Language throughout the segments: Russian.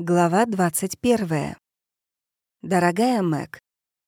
Глава 21. Дорогая Мэг,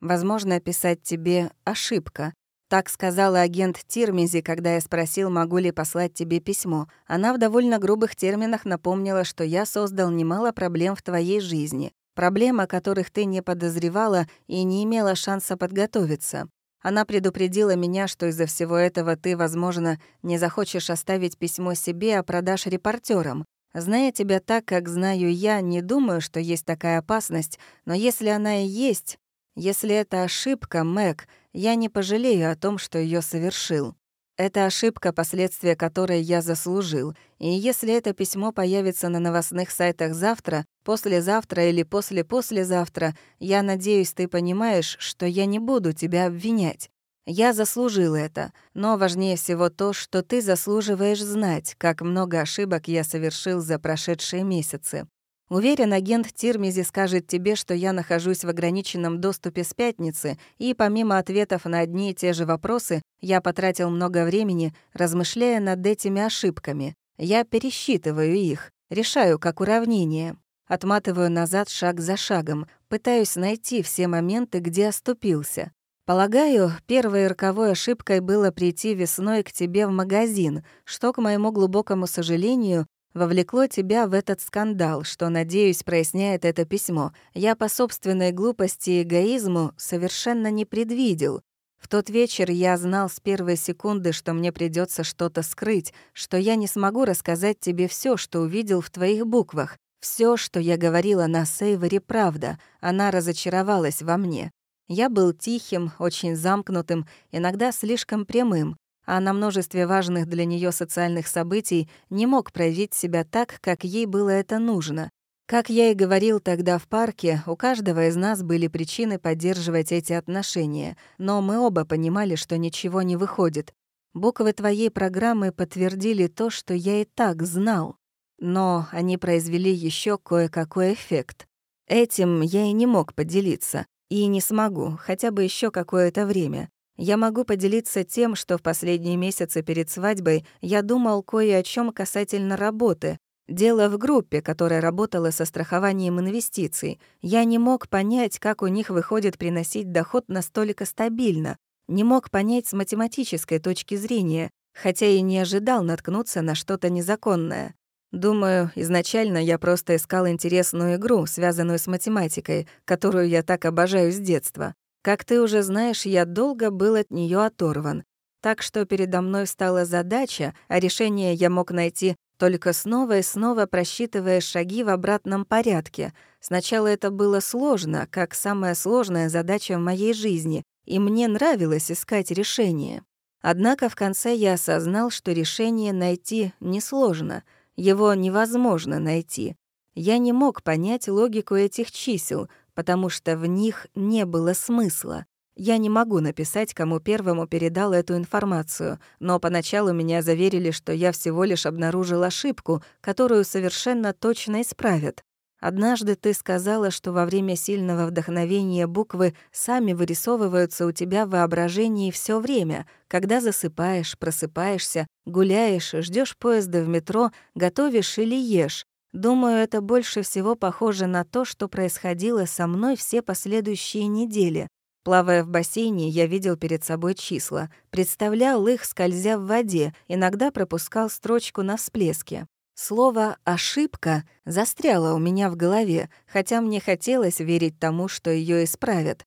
возможно, писать тебе ошибка. Так сказала агент Тирмизи, когда я спросил, могу ли послать тебе письмо. Она в довольно грубых терминах напомнила, что я создал немало проблем в твоей жизни. Проблем, о которых ты не подозревала и не имела шанса подготовиться. Она предупредила меня, что из-за всего этого ты, возможно, не захочешь оставить письмо себе, а продашь репортерам. Зная тебя так, как знаю я, не думаю, что есть такая опасность, но если она и есть, если это ошибка, Мэг, я не пожалею о том, что ее совершил. Это ошибка, последствия которой я заслужил. И если это письмо появится на новостных сайтах завтра, послезавтра или после-послезавтра, я надеюсь, ты понимаешь, что я не буду тебя обвинять. Я заслужил это, но важнее всего то, что ты заслуживаешь знать, как много ошибок я совершил за прошедшие месяцы. Уверен, агент Тирмизи скажет тебе, что я нахожусь в ограниченном доступе с пятницы, и помимо ответов на одни и те же вопросы, я потратил много времени, размышляя над этими ошибками. Я пересчитываю их, решаю как уравнение. Отматываю назад шаг за шагом, пытаюсь найти все моменты, где оступился. Полагаю, первой роковой ошибкой было прийти весной к тебе в магазин, что, к моему глубокому сожалению, вовлекло тебя в этот скандал, что, надеюсь, проясняет это письмо. Я по собственной глупости и эгоизму совершенно не предвидел. В тот вечер я знал с первой секунды, что мне придется что-то скрыть, что я не смогу рассказать тебе все, что увидел в твоих буквах. Все, что я говорила на Сейворе, правда. Она разочаровалась во мне. Я был тихим, очень замкнутым, иногда слишком прямым, а на множестве важных для нее социальных событий не мог проявить себя так, как ей было это нужно. Как я и говорил тогда в парке, у каждого из нас были причины поддерживать эти отношения, но мы оба понимали, что ничего не выходит. Буквы твоей программы подтвердили то, что я и так знал. Но они произвели еще кое-какой эффект. Этим я и не мог поделиться. И не смогу, хотя бы еще какое-то время. Я могу поделиться тем, что в последние месяцы перед свадьбой я думал кое о чем касательно работы. Дело в группе, которая работала со страхованием инвестиций. Я не мог понять, как у них выходит приносить доход настолько стабильно. Не мог понять с математической точки зрения, хотя и не ожидал наткнуться на что-то незаконное. Думаю, изначально я просто искал интересную игру, связанную с математикой, которую я так обожаю с детства. Как ты уже знаешь, я долго был от нее оторван. Так что передо мной стала задача, а решение я мог найти только снова и снова просчитывая шаги в обратном порядке. Сначала это было сложно, как самая сложная задача в моей жизни, и мне нравилось искать решение. Однако в конце я осознал, что решение найти несложно — его невозможно найти. Я не мог понять логику этих чисел, потому что в них не было смысла. Я не могу написать, кому первому передал эту информацию, но поначалу меня заверили, что я всего лишь обнаружил ошибку, которую совершенно точно исправят. Однажды ты сказала, что во время сильного вдохновения буквы сами вырисовываются у тебя в воображении все время, когда засыпаешь, просыпаешься, гуляешь, ждешь поезда в метро, готовишь или ешь. Думаю, это больше всего похоже на то, что происходило со мной все последующие недели. Плавая в бассейне, я видел перед собой числа, представлял их, скользя в воде, иногда пропускал строчку на всплеске. Слово «ошибка» застряло у меня в голове, хотя мне хотелось верить тому, что ее исправят.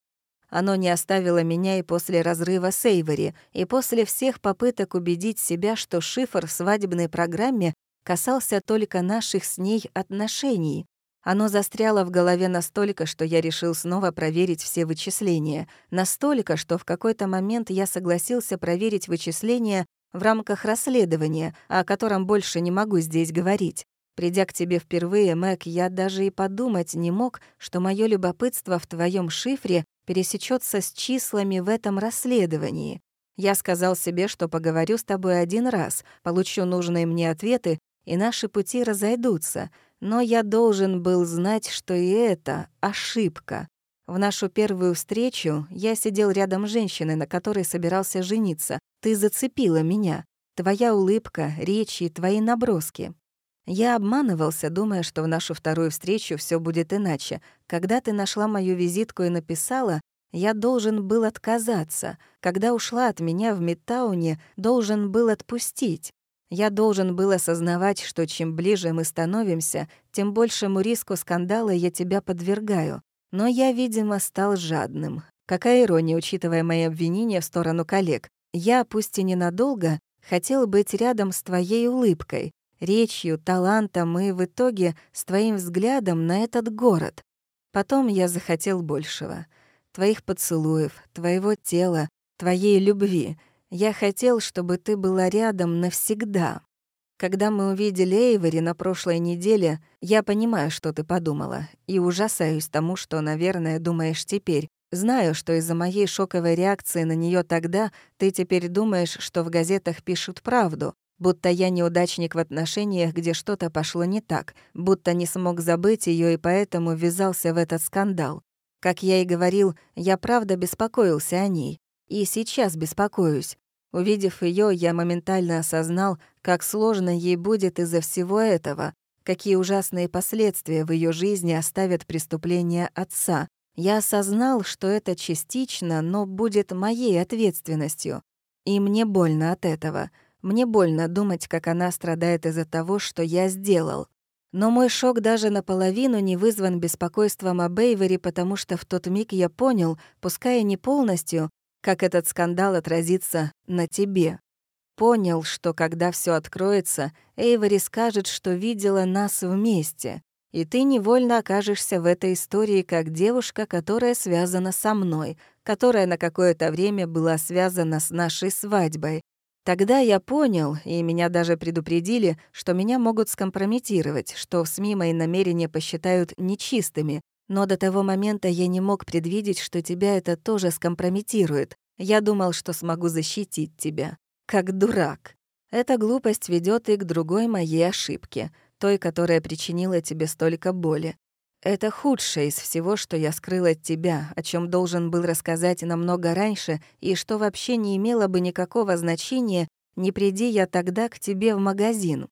Оно не оставило меня и после разрыва с Эйвори, и после всех попыток убедить себя, что шифр в свадебной программе касался только наших с ней отношений. Оно застряло в голове настолько, что я решил снова проверить все вычисления. Настолько, что в какой-то момент я согласился проверить вычисления в рамках расследования, о котором больше не могу здесь говорить. Придя к тебе впервые, Мэг, я даже и подумать не мог, что мое любопытство в твоем шифре пересечется с числами в этом расследовании. Я сказал себе, что поговорю с тобой один раз, получу нужные мне ответы, и наши пути разойдутся. Но я должен был знать, что и это ошибка. В нашу первую встречу я сидел рядом с женщиной, на которой собирался жениться. Ты зацепила меня. Твоя улыбка, речи, твои наброски. Я обманывался, думая, что в нашу вторую встречу все будет иначе. Когда ты нашла мою визитку и написала, я должен был отказаться. Когда ушла от меня в Мидтауне, должен был отпустить. Я должен был осознавать, что чем ближе мы становимся, тем большему риску скандала я тебя подвергаю. Но я, видимо, стал жадным. Какая ирония, учитывая мои обвинения в сторону коллег. Я, пусть и ненадолго, хотел быть рядом с твоей улыбкой, речью, талантом и в итоге с твоим взглядом на этот город. Потом я захотел большего. Твоих поцелуев, твоего тела, твоей любви. Я хотел, чтобы ты была рядом навсегда. Когда мы увидели Эйвори на прошлой неделе, я понимаю, что ты подумала, и ужасаюсь тому, что, наверное, думаешь теперь. Знаю, что из-за моей шоковой реакции на нее тогда ты теперь думаешь, что в газетах пишут правду, будто я неудачник в отношениях, где что-то пошло не так, будто не смог забыть ее и поэтому ввязался в этот скандал. Как я и говорил, я правда беспокоился о ней. И сейчас беспокоюсь. Увидев ее, я моментально осознал, как сложно ей будет из-за всего этого, какие ужасные последствия в ее жизни оставят преступления отца. Я осознал, что это частично, но будет моей ответственностью. И мне больно от этого. Мне больно думать, как она страдает из-за того, что я сделал. Но мой шок даже наполовину не вызван беспокойством о Бейвери, потому что в тот миг я понял, пускай и не полностью, как этот скандал отразится на тебе. Понял, что когда все откроется, Эйвори скажет, что видела нас вместе, и ты невольно окажешься в этой истории как девушка, которая связана со мной, которая на какое-то время была связана с нашей свадьбой. Тогда я понял, и меня даже предупредили, что меня могут скомпрометировать, что в СМИ мои намерения посчитают нечистыми, но до того момента я не мог предвидеть, что тебя это тоже скомпрометирует. Я думал, что смогу защитить тебя. Как дурак. Эта глупость ведет и к другой моей ошибке, той, которая причинила тебе столько боли. Это худшее из всего, что я скрыл от тебя, о чем должен был рассказать намного раньше и что вообще не имело бы никакого значения, не приди я тогда к тебе в магазин.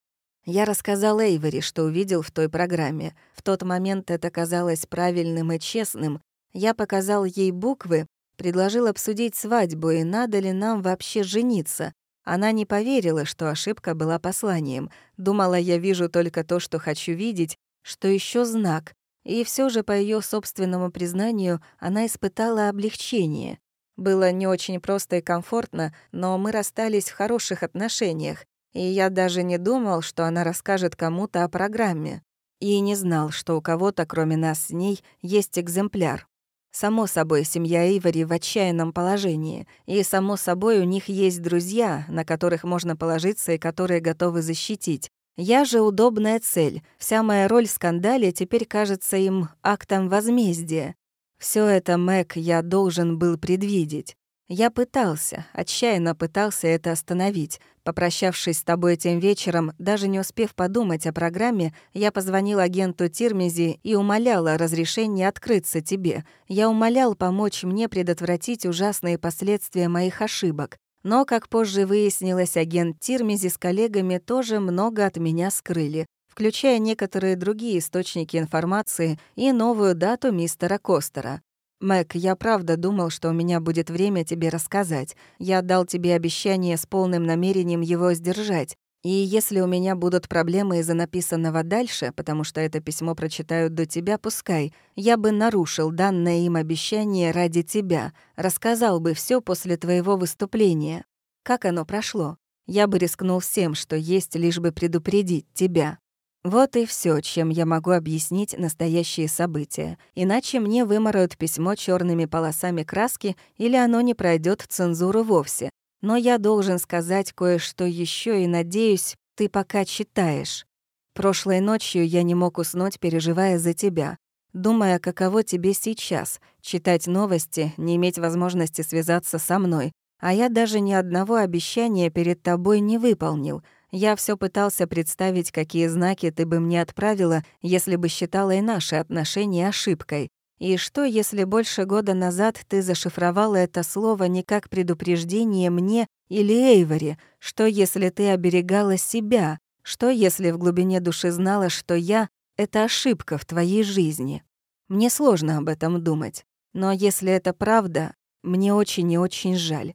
Я рассказал Эйвери, что увидел в той программе. В тот момент это казалось правильным и честным. Я показал ей буквы, предложил обсудить свадьбу и надо ли нам вообще жениться. Она не поверила, что ошибка была посланием. Думала, я вижу только то, что хочу видеть, что еще знак. И все же, по ее собственному признанию, она испытала облегчение. Было не очень просто и комфортно, но мы расстались в хороших отношениях, и я даже не думал, что она расскажет кому-то о программе. И не знал, что у кого-то, кроме нас с ней, есть экземпляр. Само собой, семья Эйвори в отчаянном положении, и, само собой, у них есть друзья, на которых можно положиться и которые готовы защитить. Я же удобная цель. Вся моя роль в скандале теперь кажется им актом возмездия. Все это, Мэг, я должен был предвидеть. Я пытался, отчаянно пытался это остановить. Попрощавшись с тобой этим вечером, даже не успев подумать о программе, я позвонил агенту Тирмизи и умолял о разрешении открыться тебе. Я умолял помочь мне предотвратить ужасные последствия моих ошибок. Но, как позже выяснилось, агент Тирмизи с коллегами тоже много от меня скрыли, включая некоторые другие источники информации и новую дату мистера Костера. «Мэг, я правда думал, что у меня будет время тебе рассказать. Я дал тебе обещание с полным намерением его сдержать. И если у меня будут проблемы из-за написанного дальше, потому что это письмо прочитают до тебя, пускай, я бы нарушил данное им обещание ради тебя, рассказал бы все после твоего выступления. Как оно прошло? Я бы рискнул всем, что есть, лишь бы предупредить тебя. Вот и все, чем я могу объяснить настоящие события. Иначе мне выморают письмо черными полосами краски или оно не пройдет цензуру вовсе. Но я должен сказать кое-что еще и надеюсь, ты пока читаешь. Прошлой ночью я не мог уснуть, переживая за тебя. Думая, каково тебе сейчас, читать новости, не иметь возможности связаться со мной. А я даже ни одного обещания перед тобой не выполнил — я все пытался представить, какие знаки ты бы мне отправила, если бы считала и наши отношения ошибкой. И что, если больше года назад ты зашифровала это слово не как предупреждение мне или Эйвори? Что, если ты оберегала себя? Что, если в глубине души знала, что я — это ошибка в твоей жизни? Мне сложно об этом думать. Но если это правда, мне очень и очень жаль.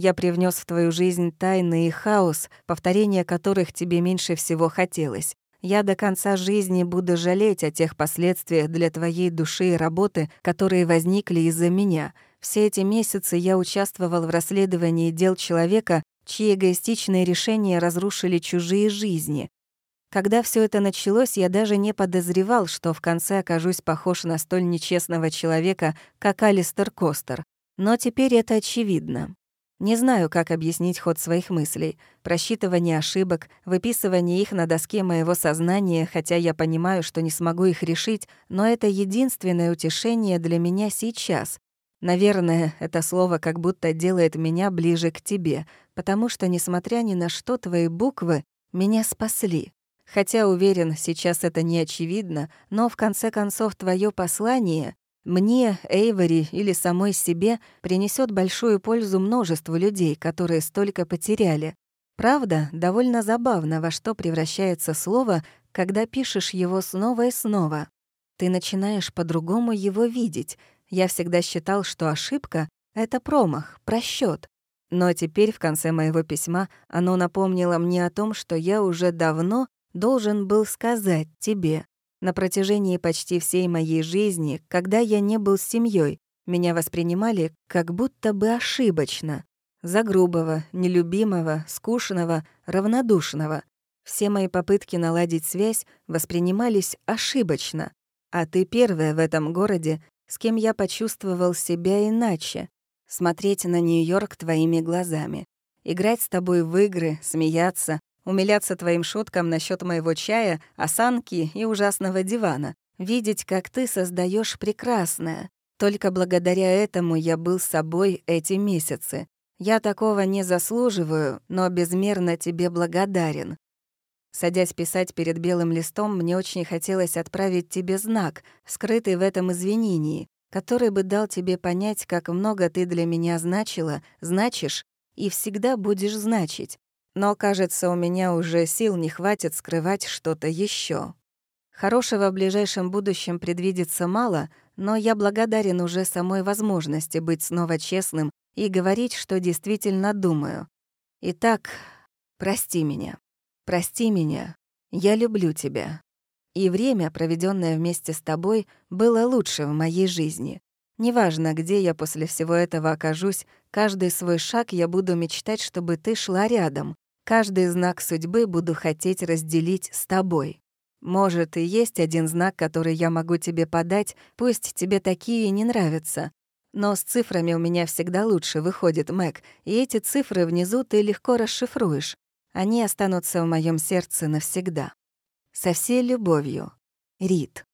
Я привнес в твою жизнь тайны и хаос, повторения которых тебе меньше всего хотелось. Я до конца жизни буду жалеть о тех последствиях для твоей души и работы, которые возникли из-за меня. Все эти месяцы я участвовал в расследовании дел человека, чьи эгоистичные решения разрушили чужие жизни. Когда все это началось, я даже не подозревал, что в конце окажусь похож на столь нечестного человека, как Алистер Костер. Но теперь это очевидно. Не знаю, как объяснить ход своих мыслей. Просчитывание ошибок, выписывание их на доске моего сознания, хотя я понимаю, что не смогу их решить, но это единственное утешение для меня сейчас. Наверное, это слово как будто делает меня ближе к тебе, потому что, несмотря ни на что, твои буквы меня спасли. Хотя, уверен, сейчас это не очевидно, но в конце концов твое послание мне, Эйвори или самой себе принесет большую пользу множеству людей, которые столько потеряли. Правда, довольно забавно, во что превращается слово, когда пишешь его снова и снова. Ты начинаешь по-другому его видеть. Я всегда считал, что ошибка — это промах, просчет. Но теперь, в конце моего письма, оно напомнило мне о том, что я уже давно должен был сказать тебе. На протяжении почти всей моей жизни, когда я не был с семьей, меня воспринимали как будто бы ошибочно. За грубого, нелюбимого, скучного, равнодушного. Все мои попытки наладить связь воспринимались ошибочно. А ты первая в этом городе, с кем я почувствовал себя иначе. Смотреть на Нью-Йорк твоими глазами. Играть с тобой в игры, смеяться, умиляться твоим шуткам насчет моего чая, осанки и ужасного дивана, видеть, как ты создаешь прекрасное. Только благодаря этому я был собой эти месяцы. Я такого не заслуживаю, но безмерно тебе благодарен. Садясь писать перед белым листом, мне очень хотелось отправить тебе знак, скрытый в этом извинении, который бы дал тебе понять, как много ты для меня значила, значишь и всегда будешь значить, но, кажется, у меня уже сил не хватит скрывать что-то еще. Хорошего в ближайшем будущем предвидится мало, но я благодарен уже самой возможности быть снова честным и говорить, что действительно думаю. Итак, прости меня. Прости меня. Я люблю тебя. И время, проведенное вместе с тобой, было лучше в моей жизни. Неважно, где я после всего этого окажусь, каждый свой шаг я буду мечтать, чтобы ты шла рядом, Каждый знак судьбы буду хотеть разделить с тобой. Может, и есть один знак, который я могу тебе подать, пусть тебе такие не нравятся. Но с цифрами у меня всегда лучше выходит, Мэг, и эти цифры внизу ты легко расшифруешь. Они останутся в моем сердце навсегда. Со всей любовью. Рит.